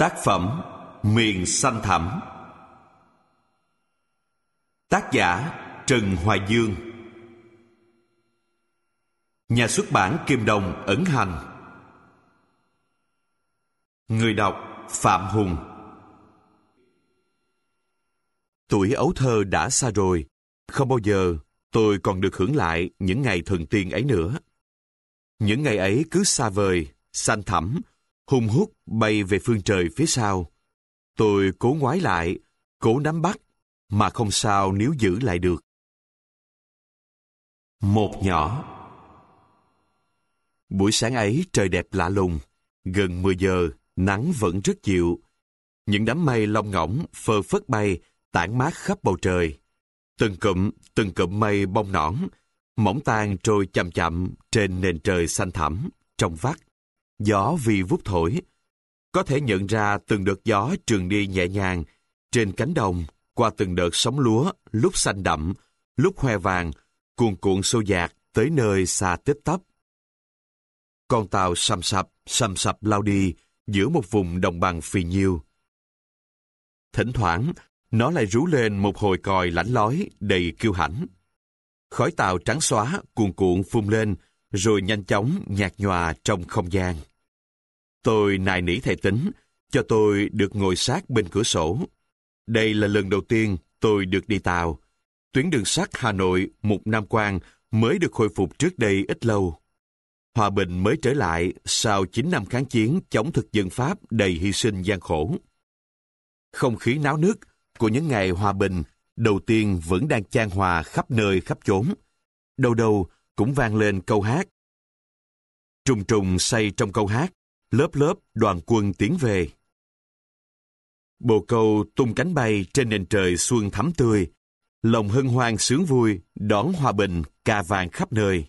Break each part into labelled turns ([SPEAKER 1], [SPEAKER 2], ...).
[SPEAKER 1] Tác phẩm Miền Xanh Thẳm. Tác giả Trần Hoài Dương. Nhà xuất bản Kim Đồng ấn hành. Người đọc Phạm Hùng. Tuổi ấu thơ đã xa rồi, không bao giờ tôi còn được hưởng lại những ngày thần tiên ấy nữa. Những ngày ấy cứ xa vời, xanh thẳm, hung hút bay về phương trời phía sau. Tôi cố ngoái lại, cố nắm bắt, mà không sao nếu giữ lại được. Một nhỏ Buổi sáng ấy trời đẹp lạ lùng, gần 10 giờ, nắng vẫn rất dịu. Những đám mây lông ngỗng phơ phất bay, tản mát khắp bầu trời. Từng cụm, từng cụm mây bông nõn, mỏng tan trôi chậm chậm trên nền trời xanh thẳm, trong vắt. Gió vì vút thổi. Có thể nhận ra từng đợt gió trường đi nhẹ nhàng trên cánh đồng qua từng đợt sóng lúa lúc xanh đậm, lúc hoe vàng, cuồn cuộn xô dạt tới nơi xa tích tấp. Con tàu sầm sập, sầm sập lao đi giữa một vùng đồng bằng phì nhiêu. Thỉnh thoảng, nó lại rú lên một hồi còi lãnh lói đầy kiêu hãnh. Khói tàu trắng xóa cuồn cuộn phun lên rồi nhanh chóng nhạt nhòa trong không gian. Tôi nài nỉ thầy tính, cho tôi được ngồi sát bên cửa sổ. Đây là lần đầu tiên tôi được đi tàu. Tuyến đường sắt Hà Nội, Mục Nam Quang mới được khôi phục trước đây ít lâu. Hòa bình mới trở lại sau 9 năm kháng chiến chống thực dân Pháp đầy hy sinh gian khổ. Không khí náo nức của những ngày hòa bình đầu tiên vẫn đang chan hòa khắp nơi khắp chốn. Đâu đâu cũng vang lên câu hát. Trùng trùng say trong câu hát, lớp lớp đoàn quân tiến về. Bồ câu tung cánh bay trên nền trời xuân thắm tươi, lòng hân hoan sướng vui, đón hòa bình, ca vàng khắp nơi.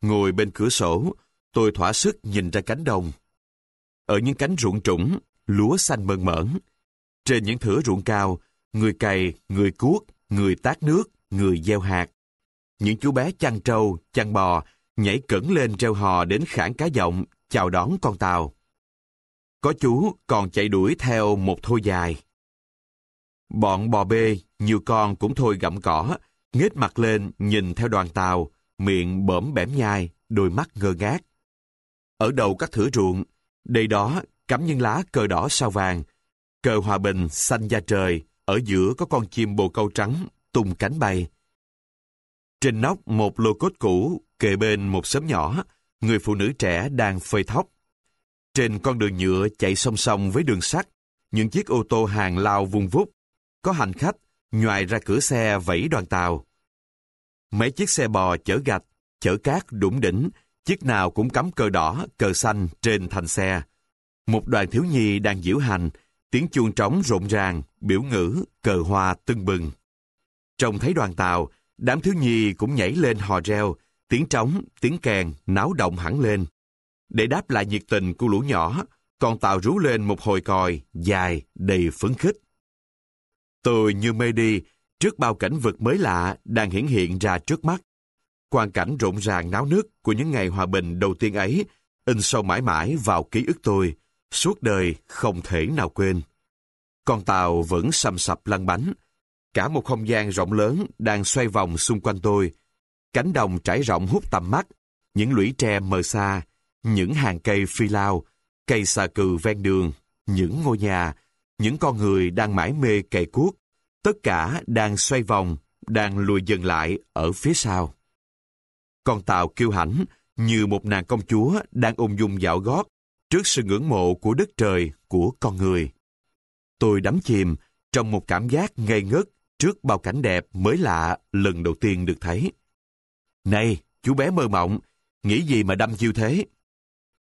[SPEAKER 1] Ngồi bên cửa sổ, tôi thỏa sức nhìn ra cánh đồng. Ở những cánh ruộng trũng, lúa xanh mơn mởn. Trên những thửa ruộng cao, người cày, người cuốc, người tát nước, người gieo hạt. Những chú bé chăn trâu, chăn bò, nhảy cẩn lên treo hò đến khản cá giọng, chào đón con tàu. Có chú còn chạy đuổi theo một thôi dài. Bọn bò bê, nhiều con cũng thôi gặm cỏ, nghết mặt lên nhìn theo đoàn tàu, miệng bõm bẻm nhai, đôi mắt ngơ ngác. Ở đầu các thửa ruộng, đây đó cắm những lá cờ đỏ sao vàng, cờ hòa bình xanh da trời, ở giữa có con chim bồ câu trắng tung cánh bay. Trên nóc một lô cốt cũ, kề bên một xóm nhỏ, người phụ nữ trẻ đang phơi thóc. Trên con đường nhựa chạy song song với đường sắt, những chiếc ô tô hàng lao vung vút. Có hành khách nhoài ra cửa xe vẫy đoàn tàu. Mấy chiếc xe bò chở gạch, chở cát đủng đỉnh, chiếc nào cũng cắm cờ đỏ, cờ xanh trên thành xe. Một đoàn thiếu nhi đang diễu hành, tiếng chuông trống rộn ràng, biểu ngữ, cờ hoa tưng bừng. Trông thấy đoàn tàu, đám thiếu nhi cũng nhảy lên hò reo, tiếng trống, tiếng kèn, náo động hẳn lên. Để đáp lại nhiệt tình của lũ nhỏ, con tàu rú lên một hồi còi, dài, đầy phấn khích. Tôi như mê đi, trước bao cảnh vật mới lạ đang hiển hiện ra trước mắt. Quan cảnh rộn ràng náo nức của những ngày hòa bình đầu tiên ấy in sâu mãi mãi vào ký ức tôi, suốt đời không thể nào quên. Con tàu vẫn sầm sập lăn bánh. Cả một không gian rộng lớn đang xoay vòng xung quanh tôi. Cánh đồng trải rộng hút tầm mắt, những lũy tre mờ xa, những hàng cây phi lao, cây xà cừ ven đường, những ngôi nhà, những con người đang mải mê cày cuốc, tất cả đang xoay vòng, đang lùi dần lại ở phía sau. Con tàu kiêu hãnh như một nàng công chúa đang ung dung dạo gót trước sự ngưỡng mộ của đất trời, của con người. Tôi đắm chìm trong một cảm giác ngây ngất trước bao cảnh đẹp mới lạ lần đầu tiên được thấy. Này, chú bé mơ mộng, nghĩ gì mà đâm chiêu thế?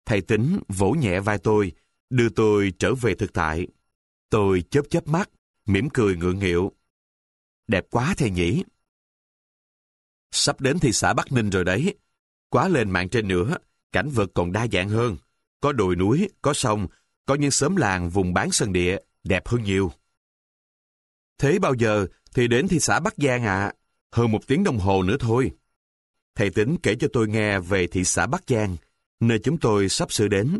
[SPEAKER 1] Thầy tính vỗ nhẹ vai tôi, đưa tôi trở về thực tại. Tôi chớp chớp mắt, mỉm cười ngượng nghịu. Đẹp quá thầy nhỉ? Sắp đến thị xã Bắc Ninh rồi đấy. Quá lên mạng trên nữa, cảnh vật còn đa dạng hơn. Có đồi núi, có sông, có những xóm làng vùng bán sân địa, đẹp hơn nhiều. Thế bao giờ thì đến thị xã Bắc Giang ạ? Hơn một tiếng đồng hồ nữa thôi. Thầy tính kể cho tôi nghe về thị xã Bắc Giang, nơi chúng tôi sắp sửa đến.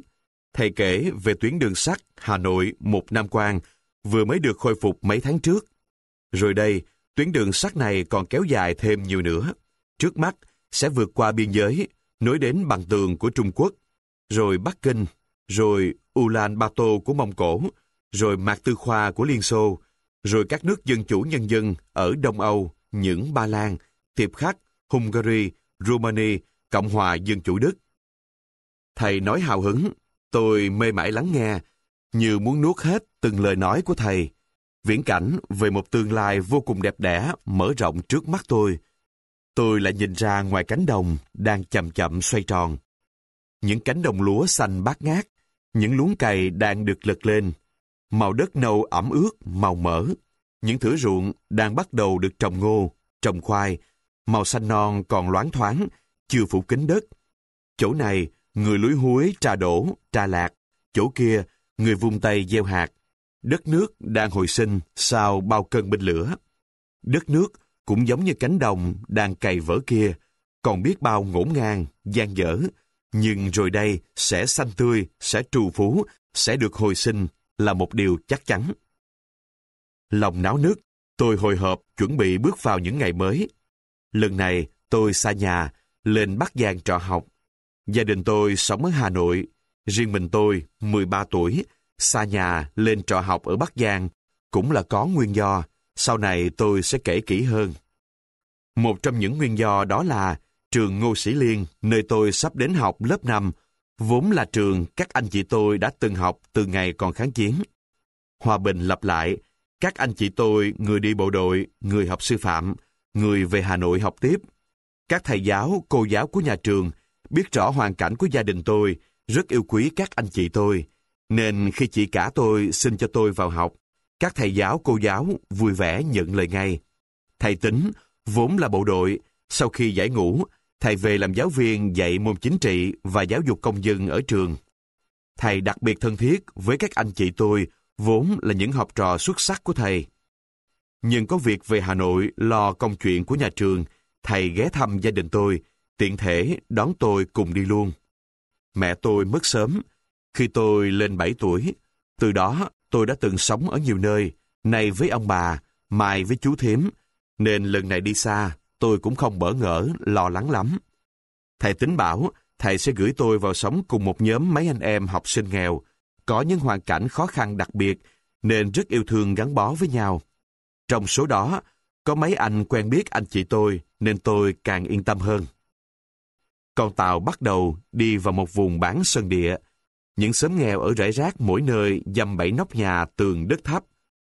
[SPEAKER 1] Thầy kể về tuyến đường sắt Hà Nội một năm Quang vừa mới được khôi phục mấy tháng trước. Rồi đây, tuyến đường sắt này còn kéo dài thêm nhiều nữa. Trước mắt sẽ vượt qua biên giới, nối đến bằng tường của Trung Quốc, rồi Bắc Kinh, rồi Ulaanbaatar của Mông Cổ, rồi Mạc Tư Khoa của Liên Xô, rồi các nước dân chủ nhân dân ở Đông Âu, những Ba Lan, Tiệp Khắc, Hungary, Romania, Cộng hòa Dân chủ Đức. Thầy nói hào hứng, tôi mê mải lắng nghe, như muốn nuốt hết từng lời nói của thầy. Viễn cảnh về một tương lai vô cùng đẹp đẽ mở rộng trước mắt tôi. Tôi lại nhìn ra ngoài cánh đồng đang chậm chậm xoay tròn. Những cánh đồng lúa xanh bát ngát, những luống cày đang được lật lên. Màu đất nâu ẩm ướt, màu mỡ. Những thửa ruộng đang bắt đầu được trồng ngô, trồng khoai. Màu xanh non còn loáng thoáng, chưa phủ kín đất. Chỗ này, người lúi húi trà đổ, trà lạc. Chỗ kia, người vung tay gieo hạt. Đất nước đang hồi sinh sau bao cơn binh lửa. Đất nước cũng giống như cánh đồng đang cày vỡ kia, còn biết bao ngổn ngang, gian dở, nhưng rồi đây sẽ xanh tươi, sẽ trù phú, sẽ được hồi sinh là một điều chắc chắn. Lòng náo nức, tôi hồi hộp chuẩn bị bước vào những ngày mới. Lần này tôi xa nhà, lên Bắc Giang trọ học. Gia đình tôi sống ở Hà Nội, riêng mình tôi, 13 tuổi, xa nhà lên trọ học ở Bắc Giang, cũng là có nguyên do, sau này tôi sẽ kể kỹ hơn. Một trong những nguyên do đó là trường Ngô Sĩ Liên, nơi tôi sắp đến học lớp 5, vốn là trường các anh chị tôi đã từng học từ ngày còn kháng chiến. Hòa bình lập lại, các anh chị tôi, người đi bộ đội, người học sư phạm, người về Hà Nội học tiếp. Các thầy giáo, cô giáo của nhà trường biết rõ hoàn cảnh của gia đình tôi, rất yêu quý các anh chị tôi. Nên khi chị cả tôi xin cho tôi vào học, các thầy giáo, cô giáo vui vẻ nhận lời ngay. Thầy tính, vốn là bộ đội, sau khi giải ngũ, thầy về làm giáo viên dạy môn chính trị và giáo dục công dân ở trường. Thầy đặc biệt thân thiết với các anh chị tôi, vốn là những học trò xuất sắc của thầy. Nhưng có việc về Hà Nội lo công chuyện của nhà trường, thầy ghé thăm gia đình tôi, tiện thể đón tôi cùng đi luôn. Mẹ tôi mất sớm, khi tôi lên 7 tuổi. Từ đó, tôi đã từng sống ở nhiều nơi, nay với ông bà, mai với chú thím, nên lần này đi xa, tôi cũng không bỡ ngỡ, lo lắng lắm. Thầy tính bảo, thầy sẽ gửi tôi vào sống cùng một nhóm mấy anh em học sinh nghèo, có những hoàn cảnh khó khăn đặc biệt, nên rất yêu thương gắn bó với nhau. Trong số đó, có mấy anh quen biết anh chị tôi, nên tôi càng yên tâm hơn. Con tàu bắt đầu đi vào một vùng bán sân địa. Những xóm nghèo ở rải rác mỗi nơi dăm bảy nóc nhà tường đất thấp,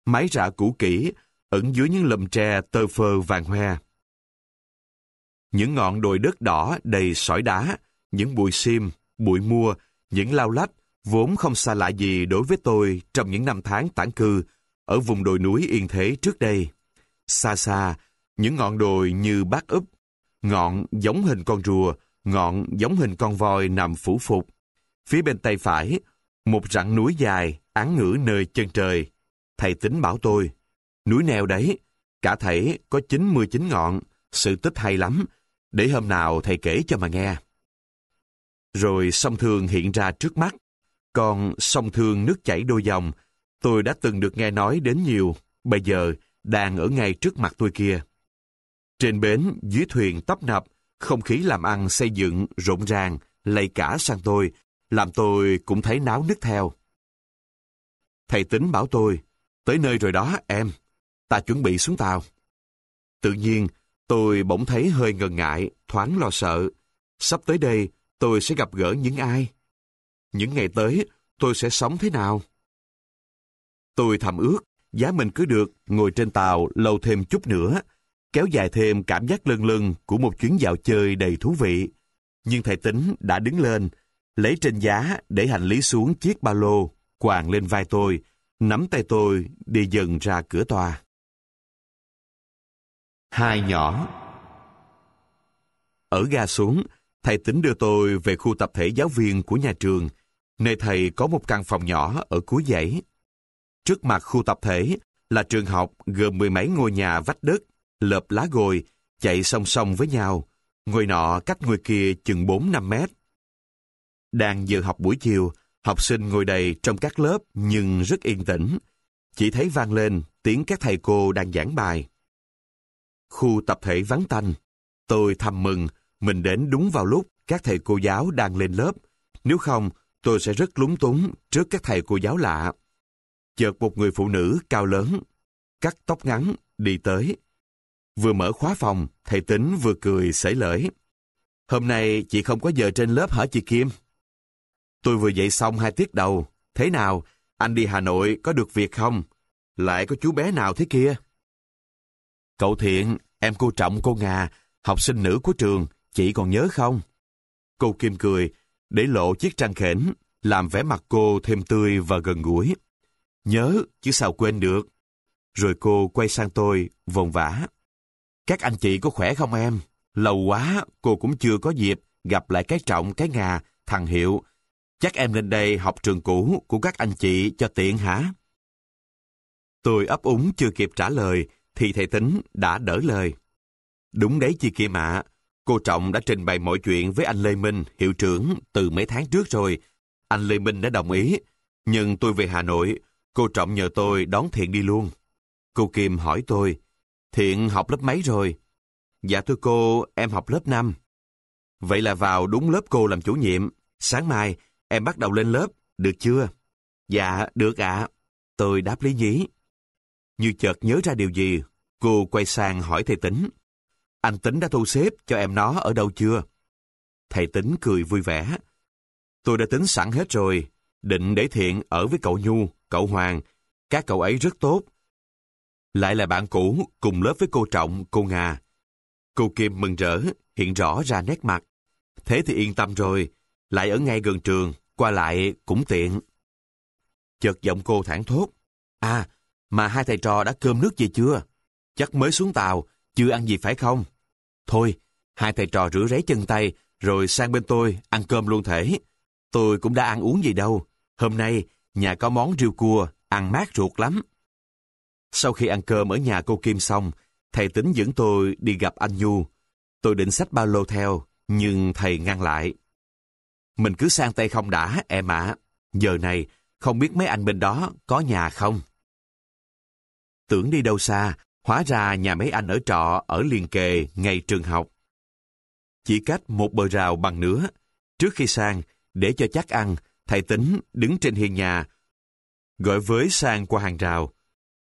[SPEAKER 1] mái rạ cũ kỹ, ẩn dưới những lùm tre tơ phơ vàng hoe. Những ngọn đồi đất đỏ đầy sỏi đá, những bụi sim, bụi mua, những lao lách, vốn không xa lạ gì đối với tôi trong những năm tháng tản cư ở vùng đồi núi yên thế trước đây. Xa xa, những ngọn đồi như bát úp, ngọn giống hình con rùa, ngọn giống hình con voi nằm phủ phục. Phía bên tay phải, một rặng núi dài, án ngữ nơi chân trời. Thầy tính bảo tôi, núi neo đấy, cả thể có 99 ngọn, sự tích hay lắm, để hôm nào thầy kể cho mà nghe. Rồi sông Thương hiện ra trước mắt, còn sông Thương nước chảy đôi dòng, tôi đã từng được nghe nói đến nhiều, bây giờ đang ở ngay trước mặt tôi kia. Trên bến, dưới thuyền tấp nập, không khí làm ăn xây dựng rộn ràng, lây cả sang tôi, làm tôi cũng thấy náo nức theo. Thầy tính bảo tôi, tới nơi rồi đó em, ta chuẩn bị xuống tàu. Tự nhiên, tôi bỗng thấy hơi ngần ngại, thoáng lo sợ. Sắp tới đây, tôi sẽ gặp gỡ những ai? Những ngày tới, tôi sẽ sống thế nào? Tôi thầm ước, giá mình cứ được ngồi trên tàu lâu thêm chút nữa, kéo dài thêm cảm giác lân lân của một chuyến dạo chơi đầy thú vị. Nhưng thầy tính đã đứng lên, lấy trên giá để hành lý xuống chiếc ba lô, quàng lên vai tôi, nắm tay tôi đi dần ra cửa tòa. Hai nhỏ Ở ga xuống, thầy tính đưa tôi về khu tập thể giáo viên của nhà trường, nơi thầy có một căn phòng nhỏ ở cuối dãy. Trước mặt khu tập thể là trường học gồm mười mấy ngôi nhà vách đất, lợp lá gồi, chạy song song với nhau, ngôi nọ cách ngôi kia chừng 4-5 mét. Đang giờ học buổi chiều, Học sinh ngồi đầy trong các lớp nhưng rất yên tĩnh. Chỉ thấy vang lên tiếng các thầy cô đang giảng bài. Khu tập thể vắng tanh. Tôi thầm mừng mình đến đúng vào lúc các thầy cô giáo đang lên lớp. Nếu không, tôi sẽ rất lúng túng trước các thầy cô giáo lạ. Chợt một người phụ nữ cao lớn, cắt tóc ngắn, đi tới. Vừa mở khóa phòng, thầy tính vừa cười sể lởi. Hôm nay chị không có giờ trên lớp hả chị Kim? Tôi vừa dậy xong hai tiết đầu. Thế nào, anh đi Hà Nội có được việc không? Lại có chú bé nào thế kia? Cậu Thiện, em cô Trọng cô Ngà, học sinh nữ của trường, chị còn nhớ không? Cô Kim cười, để lộ chiếc trăng khển, làm vẻ mặt cô thêm tươi và gần gũi. Nhớ, chứ sao quên được. Rồi cô quay sang tôi, vồn vã. Các anh chị có khỏe không em? Lâu quá, cô cũng chưa có dịp gặp lại cái trọng, cái ngà, thằng Hiệu. Chắc em lên đây học trường cũ của các anh chị cho tiện hả? Tôi ấp úng chưa kịp trả lời, thì thầy tính đã đỡ lời. Đúng đấy chị Kim ạ, cô Trọng đã trình bày mọi chuyện với anh Lê Minh, hiệu trưởng, từ mấy tháng trước rồi. Anh Lê Minh đã đồng ý, nhưng tôi về Hà Nội, cô Trọng nhờ tôi đón Thiện đi luôn. Cô Kim hỏi tôi, Thiện học lớp mấy rồi? Dạ thưa cô, em học lớp 5. Vậy là vào đúng lớp cô làm chủ nhiệm. Sáng mai, em bắt đầu lên lớp, được chưa? Dạ, được ạ. Tôi đáp lý nhí. Như chợt nhớ ra điều gì, cô quay sang hỏi thầy Tính. Anh Tính đã thu xếp cho em nó ở đâu chưa? Thầy Tính cười vui vẻ. Tôi đã tính sẵn hết rồi, định để Thiện ở với cậu Nhu, cậu Hoàng. Các cậu ấy rất tốt. Lại là bạn cũ, cùng lớp với cô Trọng, cô nga Cô Kim mừng rỡ, hiện rõ ra nét mặt. Thế thì yên tâm rồi, lại ở ngay gần trường, qua lại cũng tiện. Chợt giọng cô thẳng thốt. À, mà hai thầy trò đã cơm nước gì chưa? Chắc mới xuống tàu, chưa ăn gì phải không? Thôi, hai thầy trò rửa ráy chân tay, rồi sang bên tôi ăn cơm luôn thể. Tôi cũng đã ăn uống gì đâu. Hôm nay, nhà có món riêu cua, ăn mát ruột lắm. Sau khi ăn cơm ở nhà cô Kim xong, thầy tính dẫn tôi đi gặp anh Nhu. Tôi định xách ba lô theo, nhưng thầy ngăn lại. Mình cứ sang tay không đã, em ạ. Giờ này, không biết mấy anh bên đó có nhà không? Tưởng đi đâu xa, hóa ra nhà mấy anh ở trọ ở liền kề ngay trường học. Chỉ cách một bờ rào bằng nửa. Trước khi sang, để cho chắc ăn, thầy tính đứng trên hiên nhà, gọi với sang qua hàng rào.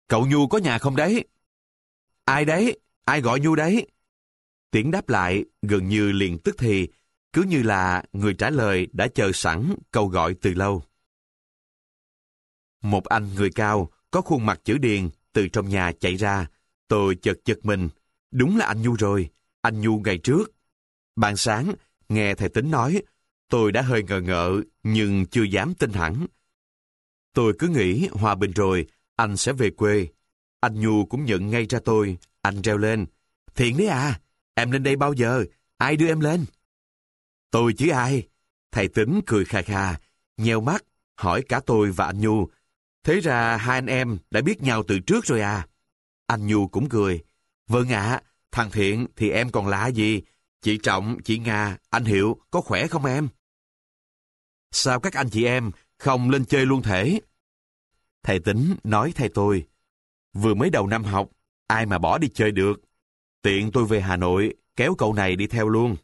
[SPEAKER 1] Cậu Nhu có nhà không đấy? Ai đấy? Ai gọi Nhu đấy? Tiếng đáp lại gần như liền tức thì, cứ như là người trả lời đã chờ sẵn câu gọi từ lâu. Một anh người cao, có khuôn mặt chữ điền, từ trong nhà chạy ra. Tôi chật chật mình. Đúng là anh Nhu rồi, anh Nhu ngày trước. Ban sáng, nghe thầy tính nói, tôi đã hơi ngờ ngợ, nhưng chưa dám tin hẳn. Tôi cứ nghĩ hòa bình rồi, anh sẽ về quê. Anh Nhu cũng nhận ngay ra tôi, anh reo lên. Thiện đấy à, em lên đây bao giờ, ai đưa em lên? Tôi chứ ai? Thầy tính cười kha kha, nheo mắt, hỏi cả tôi và anh Nhu. Thế ra hai anh em đã biết nhau từ trước rồi à? Anh Nhu cũng cười. Vâng ạ, thằng Thiện thì em còn lạ gì? Chị Trọng, chị Nga, anh Hiệu có khỏe không em? Sao các anh chị em không lên chơi luôn thể? Thầy tính nói thay tôi. Vừa mới đầu năm học, ai mà bỏ đi chơi được. Tiện tôi về Hà Nội, kéo cậu này đi theo luôn.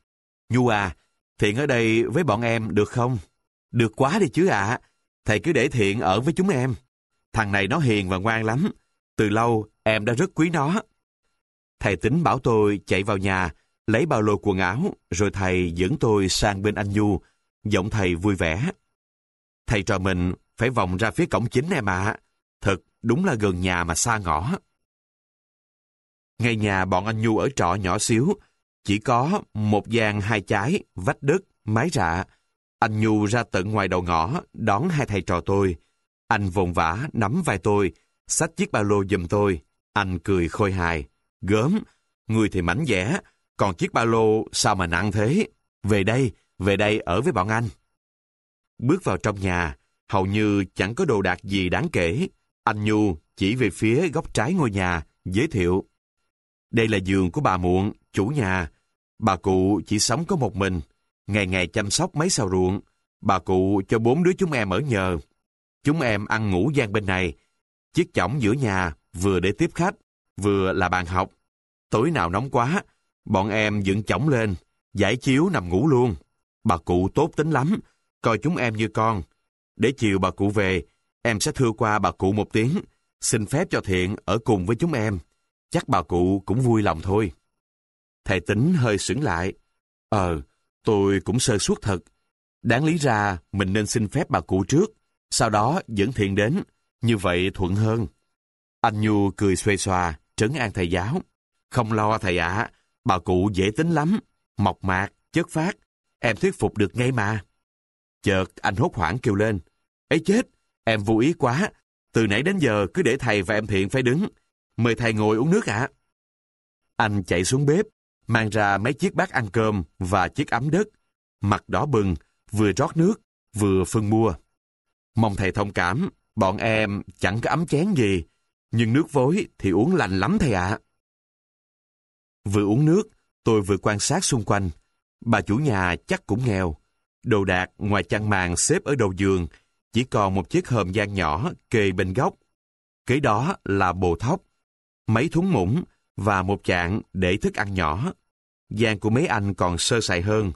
[SPEAKER 1] Nhu à, Thiện ở đây với bọn em được không? Được quá đi chứ ạ. Thầy cứ để Thiện ở với chúng em. Thằng này nó hiền và ngoan lắm. Từ lâu em đã rất quý nó. Thầy tính bảo tôi chạy vào nhà, lấy bao lô quần áo, rồi thầy dẫn tôi sang bên anh Nhu. Giọng thầy vui vẻ. Thầy trò mình phải vòng ra phía cổng chính em ạ. Thật, đúng là gần nhà mà xa ngõ. Ngay nhà bọn anh Nhu ở trọ nhỏ xíu, chỉ có một gian hai trái, vách đất, mái rạ. Anh Nhu ra tận ngoài đầu ngõ, đón hai thầy trò tôi. Anh vồn vã nắm vai tôi, xách chiếc ba lô giùm tôi. Anh cười khôi hài. Gớm, người thì mảnh dẻ, còn chiếc ba lô sao mà nặng thế? Về đây, về đây ở với bọn anh. Bước vào trong nhà, hầu như chẳng có đồ đạc gì đáng kể. Anh Nhu chỉ về phía góc trái ngôi nhà, giới thiệu. Đây là giường của bà Muộn, chủ nhà. Bà cụ chỉ sống có một mình, ngày ngày chăm sóc mấy sao ruộng. Bà cụ cho bốn đứa chúng em ở nhờ. Chúng em ăn ngủ gian bên này. Chiếc chõng giữa nhà vừa để tiếp khách, vừa là bàn học. Tối nào nóng quá, bọn em dựng chõng lên, giải chiếu nằm ngủ luôn. Bà cụ tốt tính lắm, coi chúng em như con. Để chiều bà cụ về, em sẽ thưa qua bà cụ một tiếng, xin phép cho Thiện ở cùng với chúng em. Chắc bà cụ cũng vui lòng thôi. Thầy tính hơi sững lại. Ờ, tôi cũng sơ suất thật. Đáng lý ra mình nên xin phép bà cụ trước, sau đó dẫn Thiện đến. Như vậy thuận hơn. Anh Nhu cười xuê xòa, trấn an thầy giáo. Không lo thầy ạ, bà cụ dễ tính lắm, mộc mạc, chất phát, em thuyết phục được ngay mà. Chợt anh hốt hoảng kêu lên, ấy chết, em vô ý quá, từ nãy đến giờ cứ để thầy và em Thiện phải đứng. Mời thầy ngồi uống nước ạ. Anh chạy xuống bếp, mang ra mấy chiếc bát ăn cơm và chiếc ấm đất. Mặt đỏ bừng, vừa rót nước, vừa phân mua. Mong thầy thông cảm, bọn em chẳng có ấm chén gì, nhưng nước vối thì uống lành lắm thầy ạ. Vừa uống nước, tôi vừa quan sát xung quanh. Bà chủ nhà chắc cũng nghèo. Đồ đạc ngoài chăn màn xếp ở đầu giường, chỉ còn một chiếc hòm gian nhỏ kề bên góc. Kế đó là bồ thóc, mấy thúng muỗng và một chạn để thức ăn nhỏ. Gian của mấy anh còn sơ sài hơn.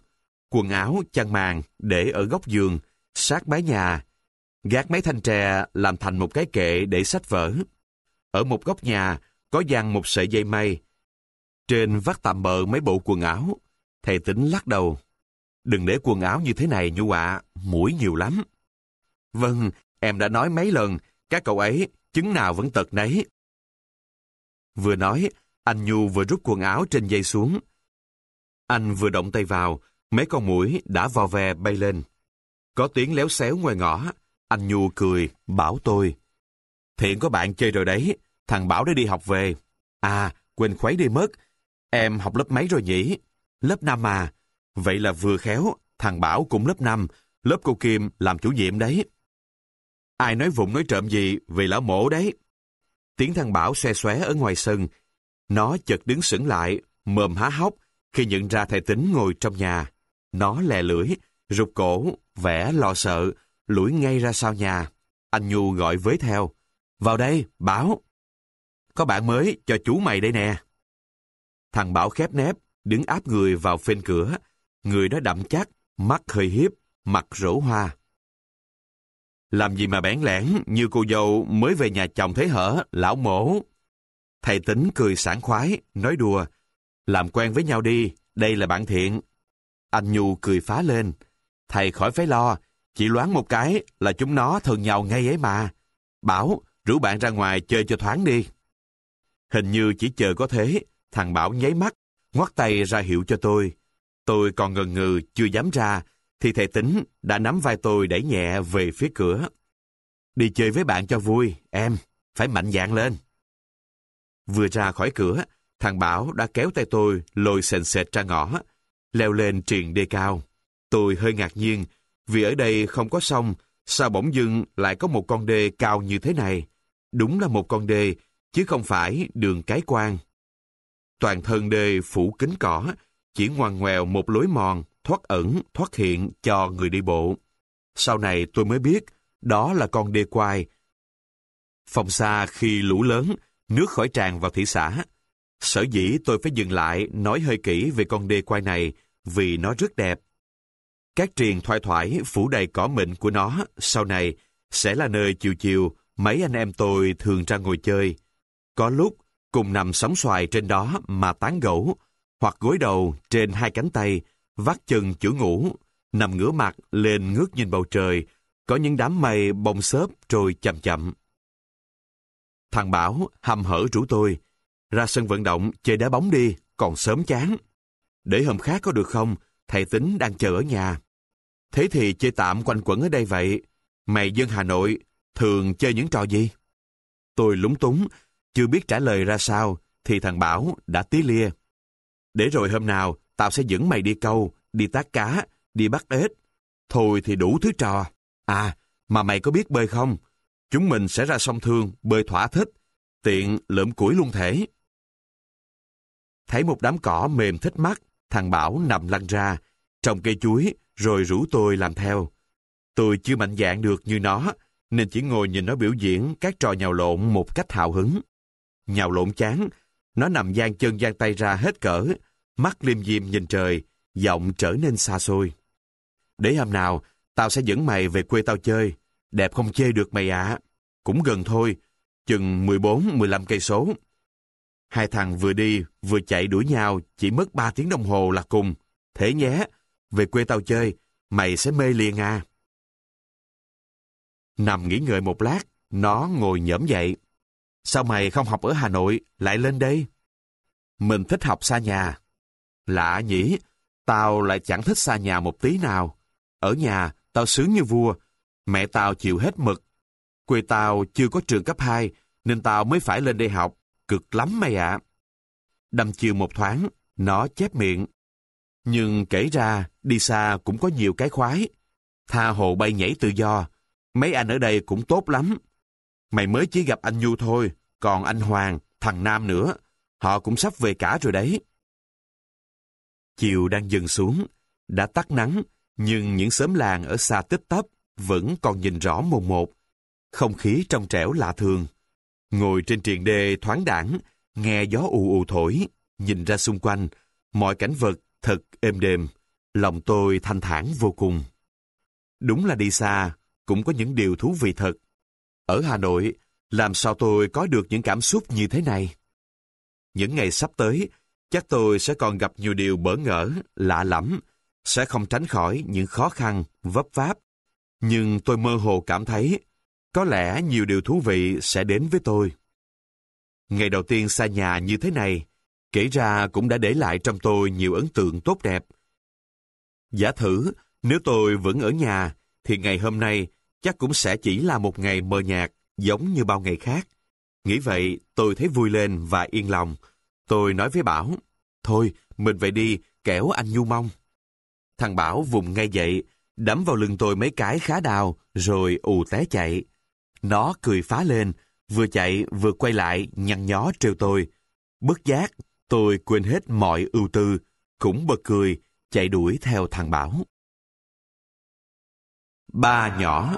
[SPEAKER 1] Quần áo, chăn màn để ở góc giường, sát mái nhà. Gác mấy thanh tre làm thành một cái kệ để sách vở. Ở một góc nhà có dàn một sợi dây mây. Trên vắt tạm bờ mấy bộ quần áo. Thầy tính lắc đầu. Đừng để quần áo như thế này Nhu ạ, mũi nhiều lắm. Vâng, em đã nói mấy lần, các cậu ấy, chứng nào vẫn tật nấy. Vừa nói, anh Nhu vừa rút quần áo trên dây xuống. Anh vừa động tay vào, mấy con mũi đã vào ve bay lên. Có tiếng léo xéo ngoài ngõ, anh Nhu cười, bảo tôi. Thiện có bạn chơi rồi đấy, thằng Bảo đã đi học về. À, quên khuấy đi mất. Em học lớp mấy rồi nhỉ? Lớp 5 à. Vậy là vừa khéo, thằng Bảo cũng lớp 5, lớp cô Kim làm chủ nhiệm đấy. Ai nói vụng nói trộm gì về lão mổ đấy. Tiếng thằng Bảo xe xóe ở ngoài sân. Nó chợt đứng sững lại, mồm há hốc khi nhận ra thầy tính ngồi trong nhà. Nó lè lưỡi, rụt cổ, vẻ lo sợ, lủi ngay ra sau nhà. Anh Nhu gọi với theo. Vào đây, Bảo. Có bạn mới cho chú mày đây nè. Thằng Bảo khép nép, đứng áp người vào phên cửa. Người đó đậm chắc, mắt hơi hiếp, mặt rỗ hoa. Làm gì mà bẽn lẽn như cô dâu mới về nhà chồng thấy hở, lão mổ. Thầy tính cười sảng khoái, nói đùa. Làm quen với nhau đi, đây là bạn thiện. Anh Nhu cười phá lên. Thầy khỏi phải lo, chỉ loáng một cái là chúng nó thân nhau ngay ấy mà. Bảo, rủ bạn ra ngoài chơi cho thoáng đi. Hình như chỉ chờ có thế, thằng Bảo nháy mắt, ngoắt tay ra hiệu cho tôi. Tôi còn ngần ngừ, chưa dám ra, thì thầy tính đã nắm vai tôi đẩy nhẹ về phía cửa. Đi chơi với bạn cho vui, em, phải mạnh dạn lên. Vừa ra khỏi cửa, thằng Bảo đã kéo tay tôi lôi sền sệt ra ngõ, leo lên triền đê cao. Tôi hơi ngạc nhiên, vì ở đây không có sông, sao bỗng dưng lại có một con đê cao như thế này? Đúng là một con đê, chứ không phải đường cái quan. Toàn thân đê phủ kính cỏ, chỉ ngoằn ngoèo một lối mòn, thoát ẩn, thoát hiện cho người đi bộ. Sau này tôi mới biết, đó là con đê quai. Phòng xa khi lũ lớn, nước khỏi tràn vào thị xã. Sở dĩ tôi phải dừng lại nói hơi kỹ về con đê quai này vì nó rất đẹp. Các triền thoai thoải phủ đầy cỏ mịn của nó sau này sẽ là nơi chiều chiều mấy anh em tôi thường ra ngồi chơi. Có lúc cùng nằm sóng xoài trên đó mà tán gẫu, hoặc gối đầu trên hai cánh tay, vắt chân chữa ngủ, nằm ngửa mặt lên ngước nhìn bầu trời, có những đám mây bông xớp trôi chậm chậm. Thằng Bảo hầm hở rủ tôi, ra sân vận động chơi đá bóng đi, còn sớm chán. Để hôm khác có được không, thầy tính đang chờ ở nhà. Thế thì chơi tạm quanh quẩn ở đây vậy. Mày dân Hà Nội, thường chơi những trò gì? Tôi lúng túng, chưa biết trả lời ra sao, thì thằng Bảo đã tí lia. Để rồi hôm nào, tao sẽ dẫn mày đi câu, đi tác cá, đi bắt ếch. Thôi thì đủ thứ trò. À, mà mày có biết bơi không? Chúng mình sẽ ra sông Thương, bơi thỏa thích, tiện lượm củi luôn thể. Thấy một đám cỏ mềm thích mắt, thằng Bảo nằm lăn ra, trồng cây chuối, rồi rủ tôi làm theo. Tôi chưa mạnh dạn được như nó, nên chỉ ngồi nhìn nó biểu diễn các trò nhào lộn một cách hào hứng. Nhào lộn chán, nó nằm gian chân gian tay ra hết cỡ, mắt liêm diêm nhìn trời, giọng trở nên xa xôi. Để hôm nào, tao sẽ dẫn mày về quê tao chơi. Đẹp không chê được mày ạ. Cũng gần thôi, chừng 14-15 cây số. Hai thằng vừa đi, vừa chạy đuổi nhau, chỉ mất 3 tiếng đồng hồ là cùng. Thế nhé, về quê tao chơi, mày sẽ mê liền à. Nằm nghỉ ngơi một lát, nó ngồi nhõm dậy. Sao mày không học ở Hà Nội, lại lên đây? Mình thích học xa nhà. Lạ nhỉ, tao lại chẳng thích xa nhà một tí nào. Ở nhà, tao sướng như vua. Mẹ tao chịu hết mực. Quê tao chưa có trường cấp 2, nên tao mới phải lên đây học. Cực lắm mày ạ. Đâm chiều một thoáng, nó chép miệng. Nhưng kể ra, đi xa cũng có nhiều cái khoái. Tha hồ bay nhảy tự do. Mấy anh ở đây cũng tốt lắm. Mày mới chỉ gặp anh Nhu thôi, còn anh Hoàng, thằng Nam nữa. Họ cũng sắp về cả rồi đấy. Chiều đang dần xuống, đã tắt nắng, nhưng những xóm làng ở xa tích tấp vẫn còn nhìn rõ mồn một. Không khí trong trẻo lạ thường. Ngồi trên triền đê thoáng đảng, nghe gió ù ù thổi, nhìn ra xung quanh, mọi cảnh vật thật êm đềm, lòng tôi thanh thản vô cùng. Đúng là đi xa, cũng có những điều thú vị thật. Ở Hà Nội, làm sao tôi có được những cảm xúc như thế này? Những ngày sắp tới, chắc tôi sẽ còn gặp nhiều điều bỡ ngỡ, lạ lẫm, sẽ không tránh khỏi những khó khăn, vấp váp. Nhưng tôi mơ hồ cảm thấy, có lẽ nhiều điều thú vị sẽ đến với tôi. Ngày đầu tiên xa nhà như thế này, kể ra cũng đã để lại trong tôi nhiều ấn tượng tốt đẹp. Giả thử, nếu tôi vẫn ở nhà, thì ngày hôm nay chắc cũng sẽ chỉ là một ngày mờ nhạt, giống như bao ngày khác. Nghĩ vậy, tôi thấy vui lên và yên lòng. Tôi nói với Bảo, thôi, mình về đi, kẻo anh nhu mong. Thằng Bảo vùng ngay dậy, đấm vào lưng tôi mấy cái khá đau, rồi ù té chạy. Nó cười phá lên, vừa chạy vừa quay lại nhăn nhó trêu tôi. Bất giác, tôi quên hết mọi ưu tư, cũng bật cười, chạy đuổi theo thằng Bảo. Ba nhỏ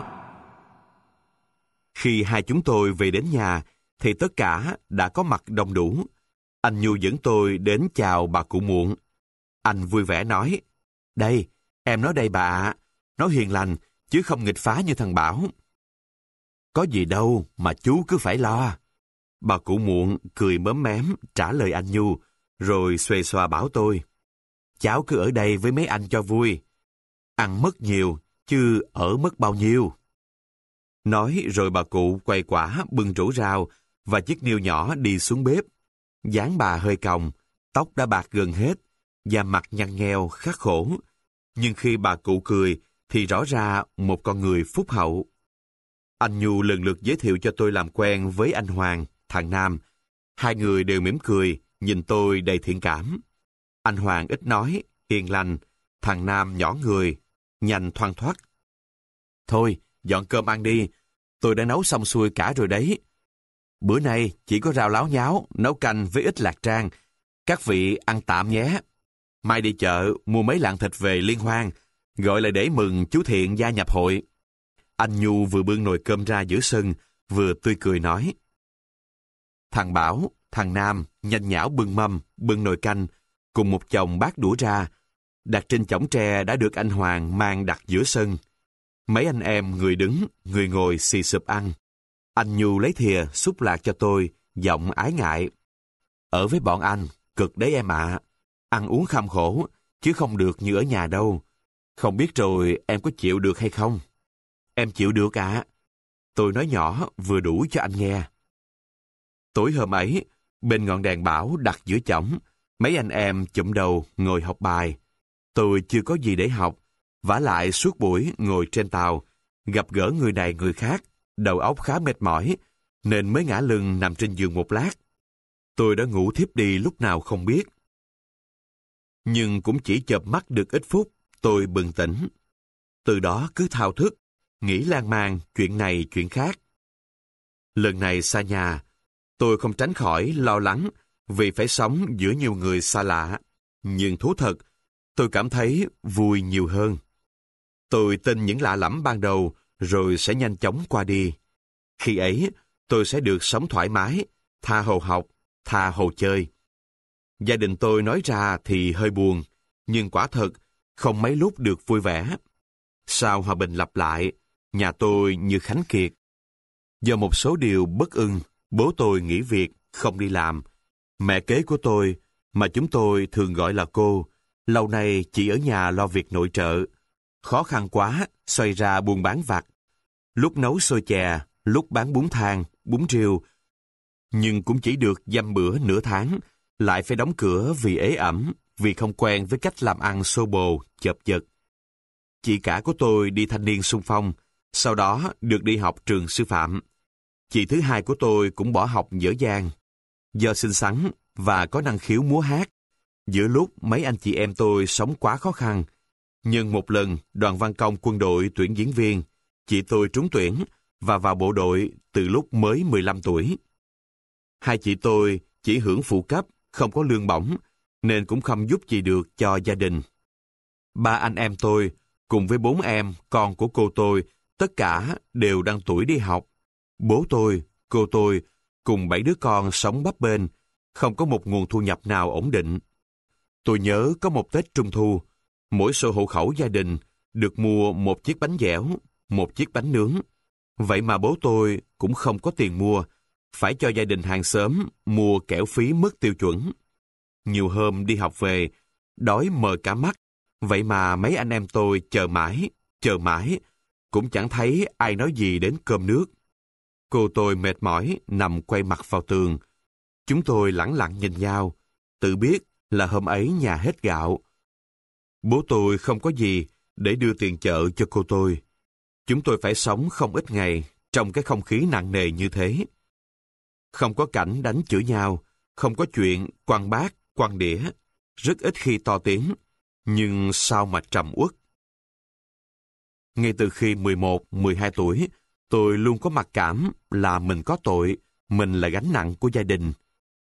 [SPEAKER 1] Khi hai chúng tôi về đến nhà, thì tất cả đã có mặt đông đủ. Anh Nhu dẫn tôi đến chào bà cụ muộn. Anh vui vẻ nói, Đây, em nói đây bà nó hiền lành, chứ không nghịch phá như thằng Bảo. Có gì đâu mà chú cứ phải lo. Bà cụ muộn cười mớm mém trả lời anh Nhu, rồi xuề xòa bảo tôi. Cháu cứ ở đây với mấy anh cho vui. Ăn mất nhiều, chứ ở mất bao nhiêu. Nói rồi bà cụ quay quả bưng rổ rau và chiếc niêu nhỏ đi xuống bếp. dáng bà hơi còng, tóc đã bạc gần hết, da mặt nhăn nheo, khắc khổ. Nhưng khi bà cụ cười, thì rõ ra một con người phúc hậu. Anh Nhu lần lượt giới thiệu cho tôi làm quen với anh Hoàng, thằng Nam. Hai người đều mỉm cười, nhìn tôi đầy thiện cảm. Anh Hoàng ít nói, hiền lành, thằng Nam nhỏ người, nhanh thoang thoát. Thôi, dọn cơm ăn đi, tôi đã nấu xong xuôi cả rồi đấy. Bữa nay chỉ có rau láo nháo, nấu canh với ít lạc trang. Các vị ăn tạm nhé. Mai đi chợ, mua mấy lạng thịt về liên hoan, gọi là để mừng chú Thiện gia nhập hội. Anh Nhu vừa bưng nồi cơm ra giữa sân, vừa tươi cười nói. Thằng Bảo, thằng Nam, nhanh nhảo bưng mâm, bưng nồi canh, cùng một chồng bát đũa ra, đặt trên chõng tre đã được anh Hoàng mang đặt giữa sân. Mấy anh em người đứng, người ngồi xì sụp ăn. Anh Nhu lấy thìa xúc lạc cho tôi, giọng ái ngại. Ở với bọn anh, cực đấy em ạ. Ăn uống kham khổ, chứ không được như ở nhà đâu. Không biết rồi em có chịu được hay không? Em chịu được ạ. À? Tôi nói nhỏ vừa đủ cho anh nghe. Tối hôm ấy, bên ngọn đèn bảo đặt giữa chõng, mấy anh em chụm đầu ngồi học bài. Tôi chưa có gì để học, vả lại suốt buổi ngồi trên tàu, gặp gỡ người này người khác, đầu óc khá mệt mỏi, nên mới ngã lưng nằm trên giường một lát. Tôi đã ngủ thiếp đi lúc nào không biết. Nhưng cũng chỉ chợp mắt được ít phút, tôi bừng tỉnh. Từ đó cứ thao thức, nghĩ lan man chuyện này chuyện khác. Lần này xa nhà, tôi không tránh khỏi lo lắng vì phải sống giữa nhiều người xa lạ. Nhưng thú thật, tôi cảm thấy vui nhiều hơn. Tôi tin những lạ lẫm ban đầu rồi sẽ nhanh chóng qua đi. Khi ấy, tôi sẽ được sống thoải mái, tha hồ học, tha hồ chơi. Gia đình tôi nói ra thì hơi buồn, nhưng quả thật, không mấy lúc được vui vẻ. Sau hòa bình lặp lại, nhà tôi như Khánh Kiệt. Do một số điều bất ưng, bố tôi nghỉ việc, không đi làm. Mẹ kế của tôi, mà chúng tôi thường gọi là cô, lâu nay chỉ ở nhà lo việc nội trợ. Khó khăn quá, xoay ra buôn bán vặt. Lúc nấu xôi chè, lúc bán bún thang, bún riêu. Nhưng cũng chỉ được dăm bữa nửa tháng, lại phải đóng cửa vì ế ẩm, vì không quen với cách làm ăn xô bồ, chợp giật. Chị cả của tôi đi thanh niên sung phong, sau đó được đi học trường sư phạm. Chị thứ hai của tôi cũng bỏ học dở dang. Do xinh xắn và có năng khiếu múa hát, giữa lúc mấy anh chị em tôi sống quá khó khăn, nhưng một lần đoàn văn công quân đội tuyển diễn viên, chị tôi trúng tuyển và vào bộ đội từ lúc mới 15 tuổi. Hai chị tôi chỉ hưởng phụ cấp, không có lương bổng, nên cũng không giúp gì được cho gia đình. Ba anh em tôi, cùng với bốn em, con của cô tôi, tất cả đều đang tuổi đi học. Bố tôi, cô tôi, cùng bảy đứa con sống bấp bên, không có một nguồn thu nhập nào ổn định. Tôi nhớ có một Tết Trung Thu, mỗi sổ hộ khẩu gia đình được mua một chiếc bánh dẻo, một chiếc bánh nướng. Vậy mà bố tôi cũng không có tiền mua, phải cho gia đình hàng xóm mua kẻo phí mất tiêu chuẩn. Nhiều hôm đi học về, đói mờ cả mắt, vậy mà mấy anh em tôi chờ mãi, chờ mãi, cũng chẳng thấy ai nói gì đến cơm nước. Cô tôi mệt mỏi, nằm quay mặt vào tường. Chúng tôi lẳng lặng nhìn nhau, tự biết là hôm ấy nhà hết gạo. Bố tôi không có gì để đưa tiền chợ cho cô tôi. Chúng tôi phải sống không ít ngày trong cái không khí nặng nề như thế. Không có cảnh đánh chửi nhau, không có chuyện quan bác, quan đĩa, rất ít khi to tiếng, nhưng sao mà trầm uất. Ngay từ khi 11, 12 tuổi, tôi luôn có mặc cảm là mình có tội, mình là gánh nặng của gia đình.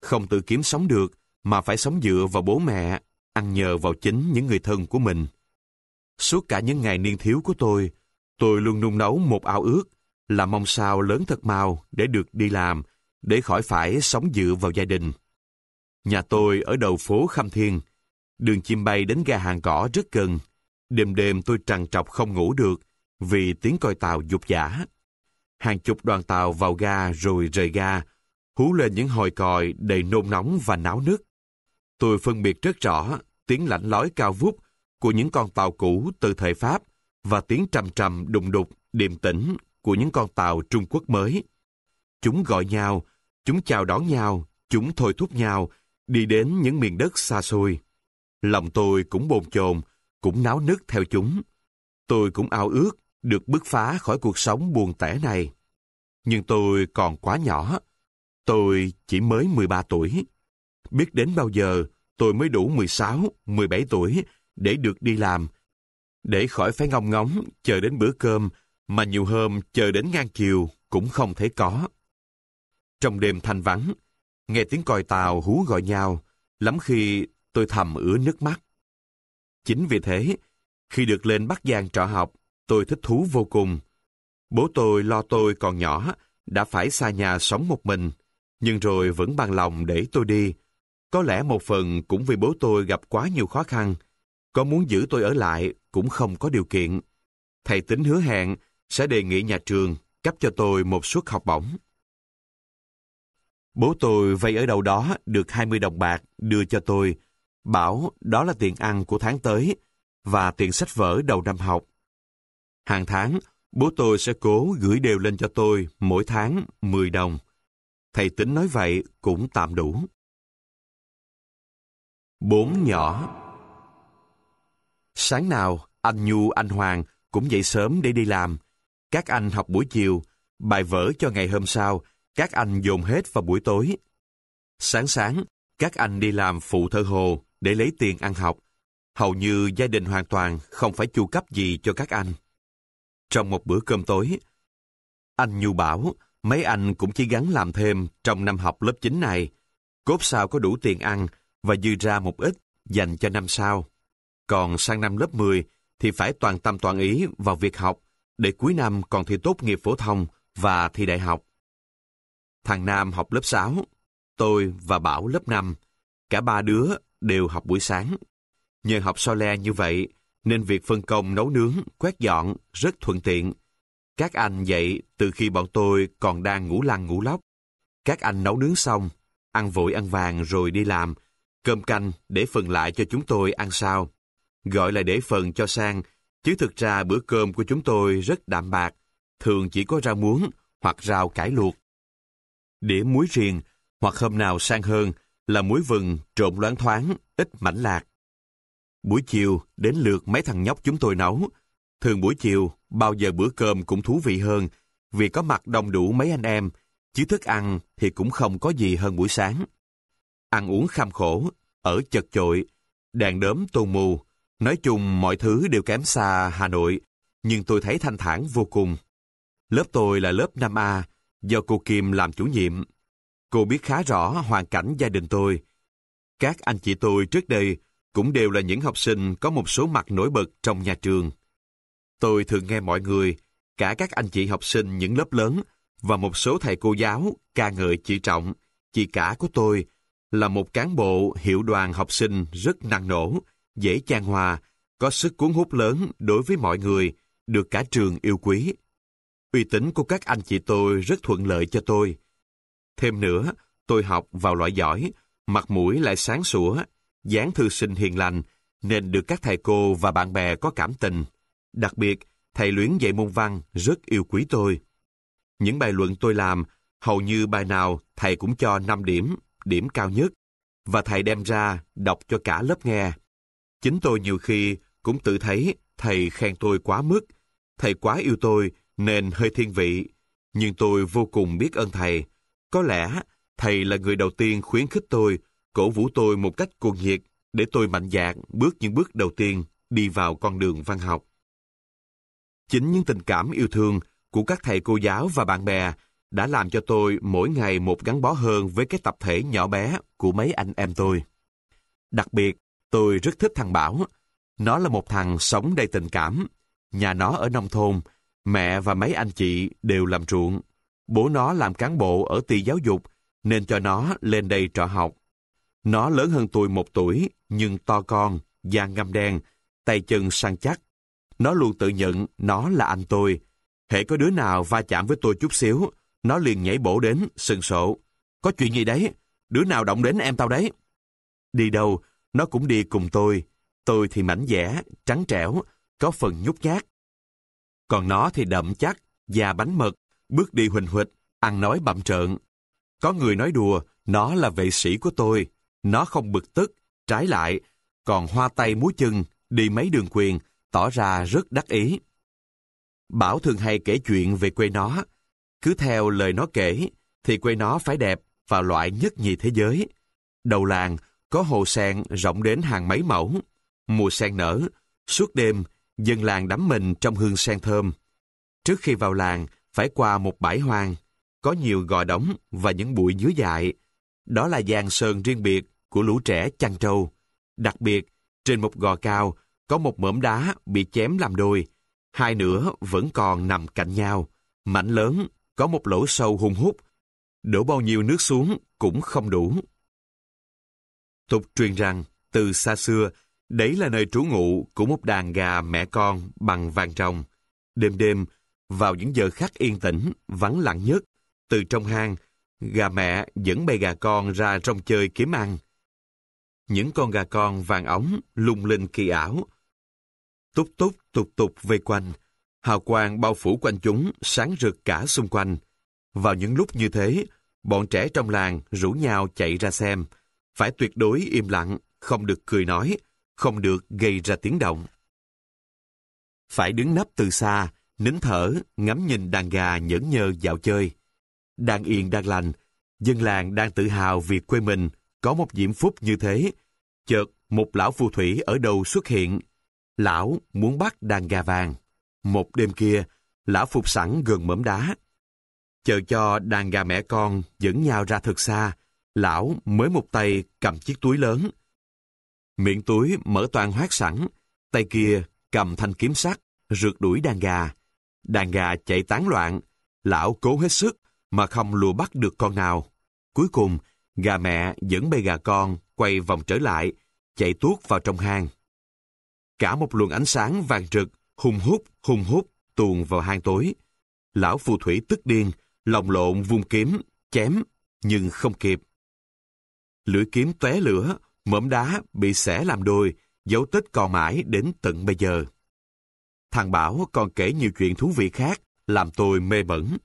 [SPEAKER 1] Không tự kiếm sống được, mà phải sống dựa vào bố mẹ, ăn nhờ vào chính những người thân của mình. Suốt cả những ngày niên thiếu của tôi, tôi luôn nung nấu một ao ước là mong sao lớn thật mau để được đi làm, để khỏi phải sống dựa vào gia đình. Nhà tôi ở đầu phố Khâm Thiên, đường chim bay đến ga hàng cỏ rất gần. Đêm đêm tôi trằn trọc không ngủ được vì tiếng còi tàu dục giả. Hàng chục đoàn tàu vào ga rồi rời ga, hú lên những hồi còi đầy nôn nóng và náo nức. Tôi phân biệt rất rõ tiếng lạnh lói cao vút của những con tàu cũ từ thời Pháp và tiếng trầm trầm đùng đục, điềm tĩnh của những con tàu Trung Quốc mới. Chúng gọi nhau, chúng chào đón nhau, chúng thôi thúc nhau, đi đến những miền đất xa xôi. Lòng tôi cũng bồn chồn, cũng náo nức theo chúng. Tôi cũng ao ước được bứt phá khỏi cuộc sống buồn tẻ này. Nhưng tôi còn quá nhỏ. Tôi chỉ mới 13 tuổi. Biết đến bao giờ tôi mới đủ 16, 17 tuổi để được đi làm, để khỏi phải ngong ngóng chờ đến bữa cơm mà nhiều hôm chờ đến ngang chiều cũng không thấy có. Trong đêm thanh vắng, nghe tiếng còi tàu hú gọi nhau, lắm khi tôi thầm ứa nước mắt. Chính vì thế, khi được lên Bắc Giang trọ học, tôi thích thú vô cùng. Bố tôi lo tôi còn nhỏ, đã phải xa nhà sống một mình, nhưng rồi vẫn bằng lòng để tôi đi. Có lẽ một phần cũng vì bố tôi gặp quá nhiều khó khăn, có muốn giữ tôi ở lại cũng không có điều kiện. Thầy tính hứa hẹn sẽ đề nghị nhà trường cấp cho tôi một suất học bổng. Bố tôi vay ở đâu đó được 20 đồng bạc đưa cho tôi, bảo đó là tiền ăn của tháng tới và tiền sách vở đầu năm học. Hàng tháng, bố tôi sẽ cố gửi đều lên cho tôi mỗi tháng 10 đồng. Thầy tính nói vậy cũng tạm đủ. Bốn nhỏ Sáng nào, anh Nhu, anh Hoàng cũng dậy sớm để đi làm. Các anh học buổi chiều, bài vở cho ngày hôm sau, các anh dồn hết vào buổi tối. Sáng sáng, các anh đi làm phụ thợ hồ để lấy tiền ăn học. Hầu như gia đình hoàn toàn không phải chu cấp gì cho các anh. Trong một bữa cơm tối, anh Nhu bảo mấy anh cũng chỉ gắn làm thêm trong năm học lớp 9 này. Cốt sao có đủ tiền ăn và dư ra một ít dành cho năm sau. Còn sang năm lớp 10 thì phải toàn tâm toàn ý vào việc học để cuối năm còn thi tốt nghiệp phổ thông và thi đại học. Thằng Nam học lớp 6, tôi và Bảo lớp 5. Cả ba đứa đều học buổi sáng. Nhờ học so le như vậy, nên việc phân công nấu nướng, quét dọn rất thuận tiện. Các anh dậy từ khi bọn tôi còn đang ngủ lăn ngủ lóc. Các anh nấu nướng xong, ăn vội ăn vàng rồi đi làm, cơm canh để phần lại cho chúng tôi ăn sao. Gọi là để phần cho sang, chứ thực ra bữa cơm của chúng tôi rất đạm bạc, thường chỉ có rau muống hoặc rau cải luộc. Đĩa muối riêng, hoặc hôm nào sang hơn là muối vừng trộn loáng thoáng, ít mảnh lạc. Buổi chiều, đến lượt mấy thằng nhóc chúng tôi nấu. Thường buổi chiều, bao giờ bữa cơm cũng thú vị hơn, vì có mặt đông đủ mấy anh em, chứ thức ăn thì cũng không có gì hơn buổi sáng. Ăn uống kham khổ, ở chật chội, đèn đốm tô mù, nói chung mọi thứ đều kém xa Hà Nội, nhưng tôi thấy thanh thản vô cùng. Lớp tôi là lớp 5A, do cô Kim làm chủ nhiệm. Cô biết khá rõ hoàn cảnh gia đình tôi. Các anh chị tôi trước đây cũng đều là những học sinh có một số mặt nổi bật trong nhà trường. Tôi thường nghe mọi người, cả các anh chị học sinh những lớp lớn và một số thầy cô giáo ca ngợi chị Trọng, chị cả của tôi, là một cán bộ hiệu đoàn học sinh rất năng nổ, dễ chan hòa, có sức cuốn hút lớn đối với mọi người, được cả trường yêu quý. Uy tín của các anh chị tôi rất thuận lợi cho tôi. Thêm nữa, tôi học vào loại giỏi, mặt mũi lại sáng sủa, dáng thư sinh hiền lành, nên được các thầy cô và bạn bè có cảm tình. Đặc biệt, thầy luyến dạy môn văn rất yêu quý tôi. Những bài luận tôi làm, hầu như bài nào thầy cũng cho 5 điểm, điểm cao nhất, và thầy đem ra đọc cho cả lớp nghe. Chính tôi nhiều khi cũng tự thấy thầy khen tôi quá mức, thầy quá yêu tôi nên hơi thiên vị, nhưng tôi vô cùng biết ơn thầy. Có lẽ thầy là người đầu tiên khuyến khích tôi, cổ vũ tôi một cách cuồng nhiệt để tôi mạnh dạn bước những bước đầu tiên đi vào con đường văn học. Chính những tình cảm yêu thương của các thầy cô giáo và bạn bè đã làm cho tôi mỗi ngày một gắn bó hơn với cái tập thể nhỏ bé của mấy anh em tôi. Đặc biệt, tôi rất thích thằng Bảo. Nó là một thằng sống đầy tình cảm. Nhà nó ở nông thôn, mẹ và mấy anh chị đều làm ruộng. Bố nó làm cán bộ ở ty giáo dục, nên cho nó lên đây trọ học. Nó lớn hơn tôi một tuổi, nhưng to con, da ngăm đen, tay chân săn chắc. Nó luôn tự nhận nó là anh tôi. Hệ có đứa nào va chạm với tôi chút xíu, nó liền nhảy bổ đến, sừng sộ. Có chuyện gì đấy? Đứa nào động đến em tao đấy? Đi đâu, nó cũng đi cùng tôi. Tôi thì mảnh dẻ, trắng trẻo, có phần nhút nhát. Còn nó thì đậm chắc, da bánh mật, bước đi huỳnh huỵch, ăn nói bậm trợn. Có người nói đùa, nó là vệ sĩ của tôi. Nó không bực tức, trái lại, còn hoa tay múa chân, đi mấy đường quyền, tỏ ra rất đắc ý. Bảo thường hay kể chuyện về quê nó. Cứ theo lời nó kể, thì quê nó phải đẹp và loại nhất nhì thế giới. Đầu làng có hồ sen rộng đến hàng mấy mẫu. Mùa sen nở, suốt đêm, dân làng đắm mình trong hương sen thơm. Trước khi vào làng, phải qua một bãi hoang, có nhiều gò đống và những bụi dứa dại. Đó là giang sơn riêng biệt của lũ trẻ chăn trâu. Đặc biệt, trên một gò cao có một mỏm đá bị chém làm đôi, hai nửa vẫn còn nằm cạnh nhau, mảnh lớn, có một lỗ sâu hung hút, đổ bao nhiêu nước xuống cũng không đủ. Tục truyền rằng, từ xa xưa, đấy là nơi trú ngụ của một đàn gà mẹ con bằng vàng rồng. Đêm đêm, vào những giờ khắc yên tĩnh, vắng lặng nhất, từ trong hang, gà mẹ dẫn bầy gà con ra trong chơi kiếm ăn. Những con gà con vàng ống, lung linh kỳ ảo. Túc túc tục tục vây quanh, hào quang bao phủ quanh chúng, sáng rực cả xung quanh. Vào những lúc như thế, bọn trẻ trong làng rủ nhau chạy ra xem. Phải tuyệt đối im lặng, không được cười nói, không được gây ra tiếng động. Phải đứng nấp từ xa, nín thở, ngắm nhìn đàn gà nhẫn nhơ dạo chơi. Đang yên đang lành, dân làng đang tự hào vì quê mình có một diễm phúc như thế. Chợt, một lão phù thủy ở đầu xuất hiện. Lão muốn bắt đàn gà vàng. Một đêm kia, lão phục sẵn gần mẫm đá. Chờ cho đàn gà mẹ con dẫn nhau ra thật xa, lão mới một tay cầm chiếc túi lớn. Miệng túi mở toàn hoát sẵn, tay kia cầm thanh kiếm sắt, rượt đuổi đàn gà. Đàn gà chạy tán loạn, lão cố hết sức mà không lùa bắt được con nào. Cuối cùng, gà mẹ dẫn bê gà con quay vòng trở lại, chạy tuốt vào trong hang. Cả một luồng ánh sáng vàng rực, hùng hút, hùng hút, tuồn vào hang tối. Lão phù thủy tức điên, lòng lộn vung kiếm, chém, nhưng không kịp. Lưỡi kiếm tóe lửa, mỏm đá bị xẻ làm đôi, dấu tích còn mãi đến tận bây giờ. Thằng Bảo còn kể nhiều chuyện thú vị khác, làm tôi mê mẩn.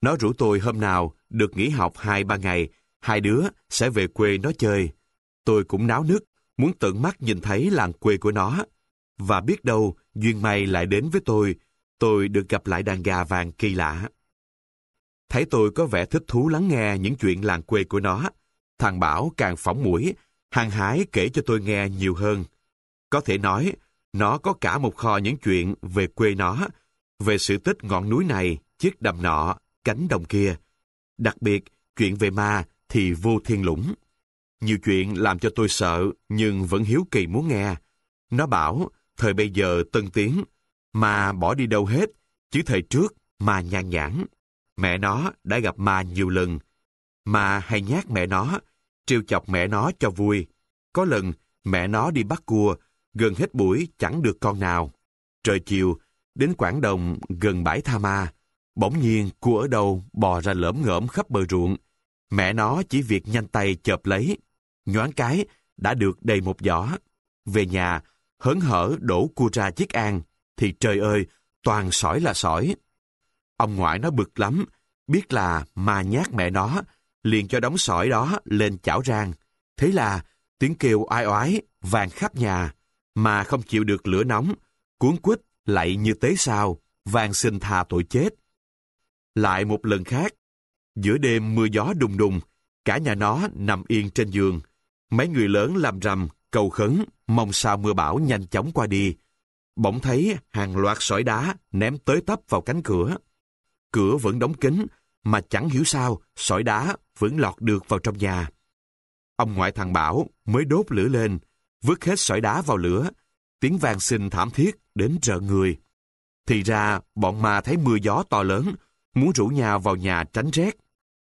[SPEAKER 1] Nó rủ tôi hôm nào được nghỉ học hai ba ngày, hai đứa sẽ về quê nó chơi. Tôi cũng náo nức, muốn tận mắt nhìn thấy làng quê của nó. Và biết đâu, duyên may lại đến với tôi, tôi được gặp lại đàn gà vàng kỳ lạ. Thấy tôi có vẻ thích thú lắng nghe những chuyện làng quê của nó, thằng Bảo càng phỏng mũi, hàng hái kể cho tôi nghe nhiều hơn. Có thể nói, nó có cả một kho những chuyện về quê nó, về sự tích ngọn núi này, chiếc đầm nọ, cánh đồng kia. Đặc biệt, chuyện về ma thì vô thiên lũng. Nhiều chuyện làm cho tôi sợ, nhưng vẫn hiếu kỳ muốn nghe. Nó bảo, thời bây giờ tân tiến, mà bỏ đi đâu hết, chứ thời trước mà nhan nhãn. Mẹ nó đã gặp ma nhiều lần, mà hay nhát mẹ nó, trêu chọc mẹ nó cho vui. Có lần, mẹ nó đi bắt cua, gần hết buổi chẳng được con nào. Trời chiều, đến Quảng Đồng gần bãi Tha Ma, bỗng nhiên cua ở đâu bò ra lởm ngởm khắp bờ ruộng. Mẹ nó chỉ việc nhanh tay chợp lấy, nhoáng cái đã được đầy một giỏ. Về nhà, hớn hở đổ cua ra chiếc an, thì trời ơi, toàn sỏi là sỏi. Ông ngoại nó bực lắm, biết là ma nhát mẹ nó, liền cho đống sỏi đó lên chảo rang. Thế là tiếng kêu oai oái vàng khắp nhà, mà không chịu được lửa nóng, cuốn quýt lại như tế sao, vàng xin tha tội chết. Lại một lần khác, giữa đêm mưa gió đùng đùng, cả nhà nó nằm yên trên giường. Mấy người lớn làm rầm, cầu khấn, mong sao mưa bão nhanh chóng qua đi. Bỗng thấy hàng loạt sỏi đá ném tới tấp vào cánh cửa. Cửa vẫn đóng kín, mà chẳng hiểu sao sỏi đá vẫn lọt được vào trong nhà. Ông ngoại thằng Bảo mới đốt lửa lên, vứt hết sỏi đá vào lửa, tiếng vang xin thảm thiết đến rợ người. Thì ra, bọn ma thấy mưa gió to lớn, muốn rủ nhau vào nhà tránh rét.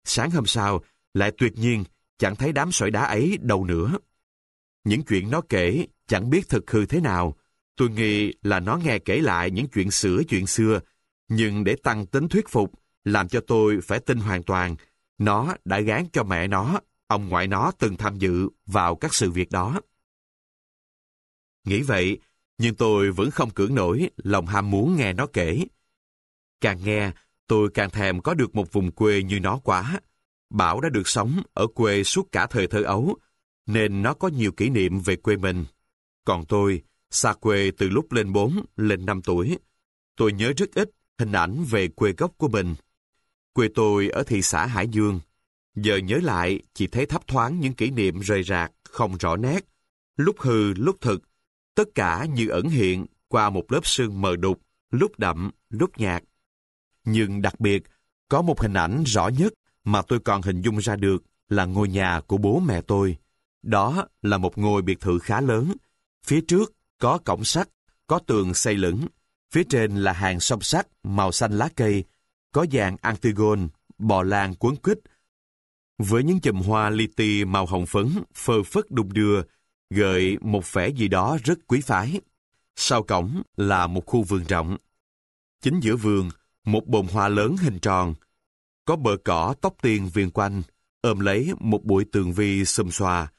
[SPEAKER 1] Sáng hôm sau, lại tuyệt nhiên chẳng thấy đám sỏi đá ấy đâu nữa. Những chuyện nó kể chẳng biết thực hư thế nào. Tôi nghĩ là nó nghe kể lại những chuyện sửa chuyện xưa, nhưng để tăng tính thuyết phục, làm cho tôi phải tin hoàn toàn, nó đã gán cho mẹ nó, ông ngoại nó từng tham dự vào các sự việc đó. Nghĩ vậy, nhưng tôi vẫn không cưỡng nổi lòng ham muốn nghe nó kể. Càng nghe, tôi càng thèm có được một vùng quê như nó quá. Bảo đã được sống ở quê suốt cả thời thơ ấu, nên nó có nhiều kỷ niệm về quê mình. Còn tôi, xa quê từ lúc lên 4, lên 5 tuổi. Tôi nhớ rất ít hình ảnh về quê gốc của mình. Quê tôi ở thị xã Hải Dương. Giờ nhớ lại, chỉ thấy thấp thoáng những kỷ niệm rời rạc, không rõ nét. Lúc hư, lúc thực, tất cả như ẩn hiện qua một lớp sương mờ đục, lúc đậm, lúc nhạt. Nhưng đặc biệt, có một hình ảnh rõ nhất mà tôi còn hình dung ra được là ngôi nhà của bố mẹ tôi. Đó là một ngôi biệt thự khá lớn. Phía trước có cổng sắt, có tường xây lửng. Phía trên là hàng song sắt màu xanh lá cây, có dạng Antigone, bò lan cuốn quýt, với những chùm hoa li ti màu hồng phấn phơ phất đung đưa, gợi một vẻ gì đó rất quý phái. Sau cổng là một khu vườn rộng. Chính giữa vườn, một bồn hoa lớn hình tròn. Có bờ cỏ tóc tiên viền quanh, ôm lấy một bụi tường vi xum xòa.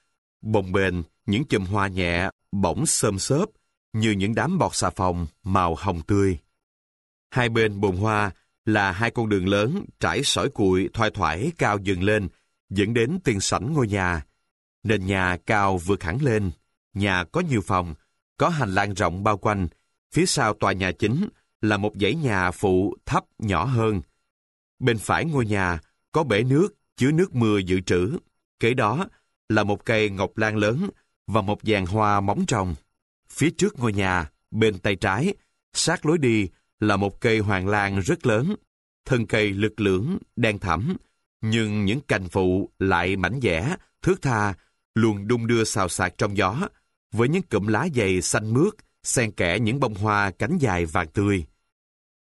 [SPEAKER 1] Bồng bềnh, những chùm hoa nhẹ, bỗng xơm xớp, như những đám bọt xà phòng màu hồng tươi. Hai bên bồn hoa là hai con đường lớn trải sỏi cuội thoai thoải cao dừng lên, dẫn đến tiền sảnh ngôi nhà. Nền nhà cao vượt hẳn lên, nhà có nhiều phòng, có hành lang rộng bao quanh, phía sau tòa nhà chính là một dãy nhà phụ thấp nhỏ hơn. Bên phải ngôi nhà có bể nước chứa nước mưa dự trữ, kế đó là một cây ngọc lan lớn và một dàn hoa móng trồng. Phía trước ngôi nhà, bên tay trái, sát lối đi là một cây hoàng lan rất lớn, thân cây lực lưỡng, đen thẳm, nhưng những cành phụ lại mảnh dẻ, thước tha, luôn đung đưa xào xạc trong gió, với những cụm lá dày xanh mướt, xen kẽ những bông hoa cánh dài vàng tươi.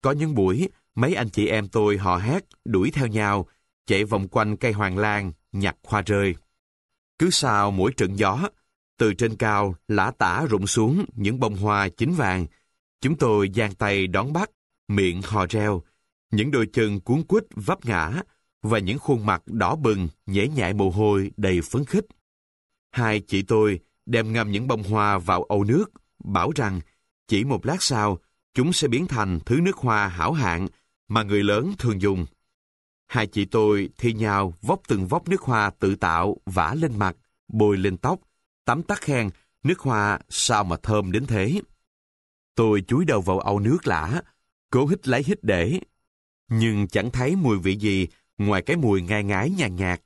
[SPEAKER 1] Có những buổi, mấy anh chị em tôi họ hét, đuổi theo nhau, chạy vòng quanh cây hoàng lan, nhặt hoa rơi. Cứ sau mỗi trận gió, từ trên cao lã tả rụng xuống những bông hoa chín vàng. Chúng tôi giang tay đón bắt, miệng hò reo, những đôi chân cuốn quýt vấp ngã và những khuôn mặt đỏ bừng, nhễ nhại mồ hôi đầy phấn khích. Hai chị tôi đem ngâm những bông hoa vào âu nước, bảo rằng chỉ một lát sau chúng sẽ biến thành thứ nước hoa hảo hạng mà người lớn thường dùng. Hai chị tôi thi nhau vóc từng vóc nước hoa tự tạo vả lên mặt, bôi lên tóc, tắm tắt khen nước hoa sao mà thơm đến thế. Tôi chúi đầu vào âu nước lã, cố hít lấy hít để, nhưng chẳng thấy mùi vị gì ngoài cái mùi ngai ngái nhàn nhạt.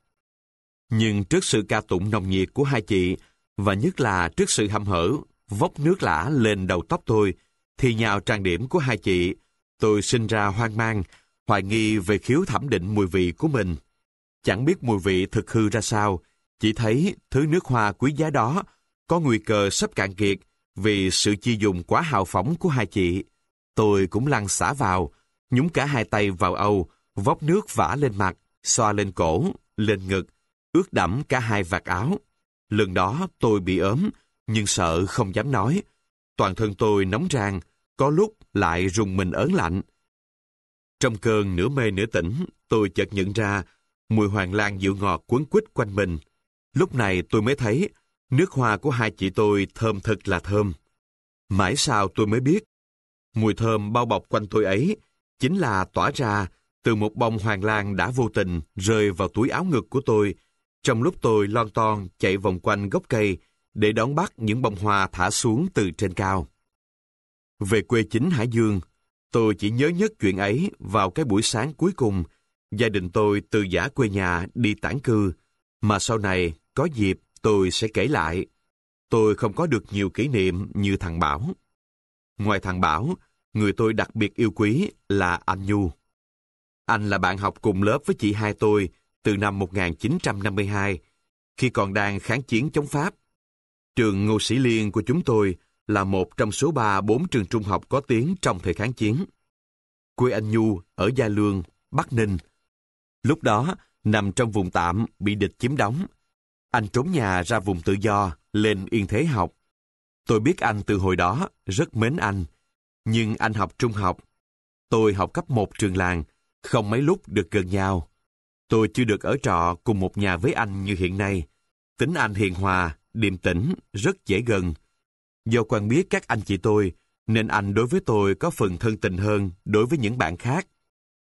[SPEAKER 1] Nhưng trước sự ca tụng nồng nhiệt của hai chị, và nhất là trước sự hăm hở, vóc nước lã lên đầu tóc tôi, thì nhào trang điểm của hai chị, tôi sinh ra hoang mang, hoài nghi về khiếu thẩm định mùi vị của mình. Chẳng biết mùi vị thực hư ra sao, chỉ thấy thứ nước hoa quý giá đó có nguy cơ sắp cạn kiệt vì sự chi dùng quá hào phóng của hai chị. Tôi cũng lăn xả vào, nhúng cả hai tay vào âu, vóc nước vả lên mặt, xoa lên cổ, lên ngực, ướt đẫm cả hai vạt áo. Lần đó tôi bị ốm, nhưng sợ không dám nói. Toàn thân tôi nóng rang, có lúc lại rùng mình ớn lạnh. Trong cơn nửa mê nửa tỉnh, tôi chợt nhận ra mùi hoàng lan dịu ngọt quấn quýt quanh mình. Lúc này tôi mới thấy nước hoa của hai chị tôi thơm thật là thơm. Mãi sau tôi mới biết, mùi thơm bao bọc quanh tôi ấy chính là tỏa ra từ một bông hoàng lan đã vô tình rơi vào túi áo ngực của tôi trong lúc tôi lon ton chạy vòng quanh gốc cây để đón bắt những bông hoa thả xuống từ trên cao. Về quê chính Hải Dương, tôi chỉ nhớ nhất chuyện ấy vào cái buổi sáng cuối cùng gia đình tôi từ giả quê nhà đi tản cư, mà sau này có dịp tôi sẽ kể lại. Tôi không có được nhiều kỷ niệm như thằng Bảo. Ngoài thằng Bảo, người tôi đặc biệt yêu quý là anh Nhu. Anh là bạn học cùng lớp với chị hai tôi từ năm 1952, khi còn đang kháng chiến chống Pháp. Trường Ngô Sĩ Liên của chúng tôi là một trong số ba bốn trường trung học có tiếng trong thời kháng chiến. Quê anh Nhu ở Gia Lương, Bắc Ninh. Lúc đó, nằm trong vùng tạm bị địch chiếm đóng. Anh trốn nhà ra vùng tự do, lên Yên Thế học. Tôi biết anh từ hồi đó, rất mến anh. Nhưng anh học trung học. Tôi học cấp một trường làng, không mấy lúc được gần nhau. Tôi chưa được ở trọ cùng một nhà với anh như hiện nay. Tính anh hiền hòa, điềm tĩnh, rất dễ gần. Do quen biết các anh chị tôi, nên anh đối với tôi có phần thân tình hơn đối với những bạn khác.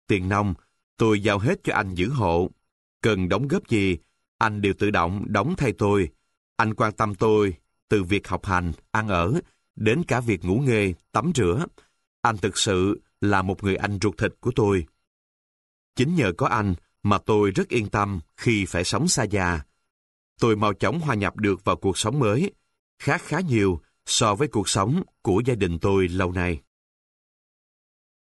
[SPEAKER 1] Tiền nông, tôi giao hết cho anh giữ hộ. Cần đóng góp gì, anh đều tự động đóng thay tôi. Anh quan tâm tôi, từ việc học hành, ăn ở, đến cả việc ngủ nghề, tắm rửa. Anh thực sự là một người anh ruột thịt của tôi. Chính nhờ có anh mà tôi rất yên tâm khi phải sống xa nhà. Tôi mau chóng hòa nhập được vào cuộc sống mới, khác khá nhiều so với cuộc sống của gia đình tôi lâu nay.